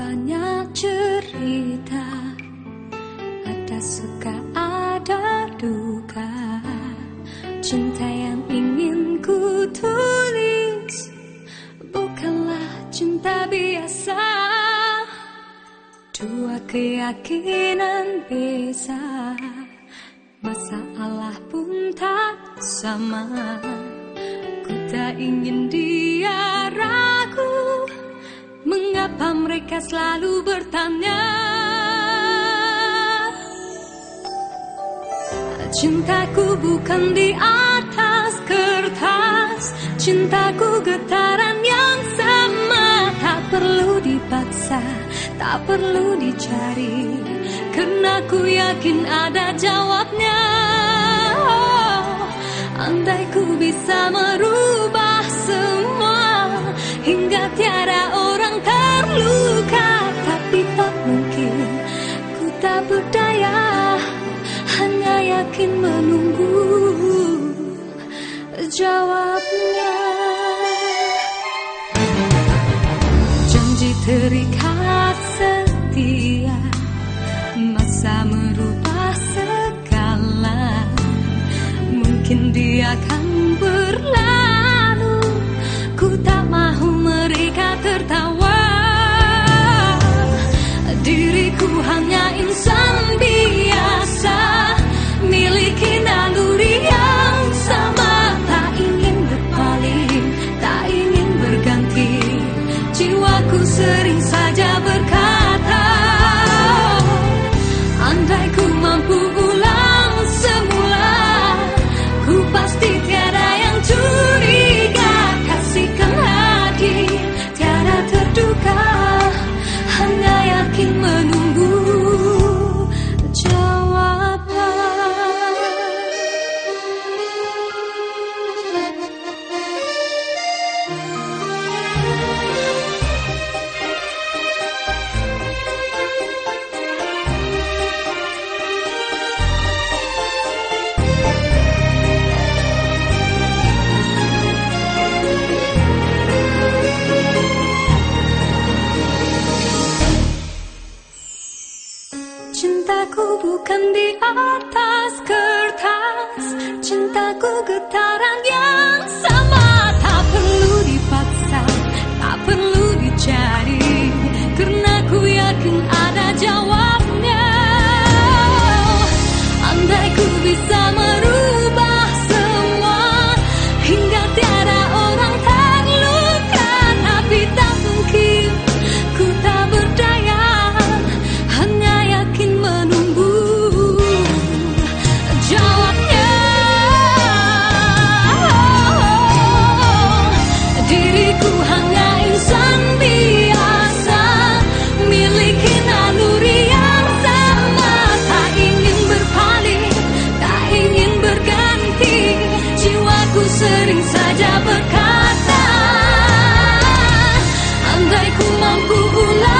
banyak cerita Ada suka, ada duka. Cinta yang ingin ku tulis Bukanlah cinta biasa. Dua keyakinan beza Masalah pun tak sama. Ku tak ingin dia Mengapa mereka selalu bertanya? Cintaku bukan di atas kertas. Cintaku getaran yang sama. Tak perlu dipaksa Tak perlu dicari. Karena ku yakin ada jawabnya. Oh, Andai ku bisa merubah berikan Cintaku bukan di atas kertas Cintaku getaran yang Aku sering saja berkata Andai ku mampu ulang